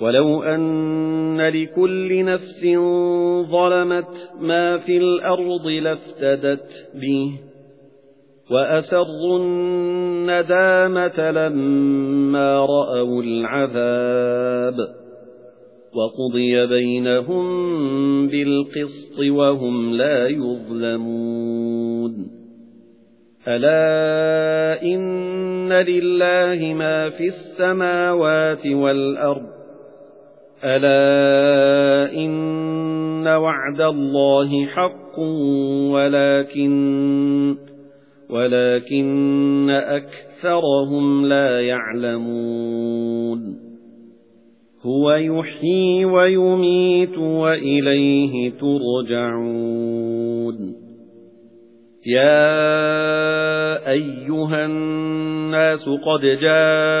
وَلَوْ أَنَّ لِكُلِّ نَفْسٍ ظَلَمَتْ مَا فِي الْأَرْضِ لَافْتَدَتْ بِهِ وَأَسَرُّوا النَّدَامَةَ لَمَّا رَأَوُا الْعَذَابَ وَقُضِيَ بَيْنَهُم بِالْقِسْطِ وَهُمْ لَا يُظْلَمُونَ أَلَا إِنَّ لِلَّهِ مَا فِي السَّمَاوَاتِ وَالْأَرْضِ أَلَا إِنَّ وَعْدَ اللَّهِ حَقٌّ وَلَكِنَّ وَلَكِنَّ أَكْثَرَهُمْ لَا يَعْلَمُونَ. هُوَ يُحْيِي وَيُمِيتُ وَإِلَيْهِ تُرْجَعُونَ. يَا أَيُّهَا النَّاسُ قَدْ جَاءَتْكُمْ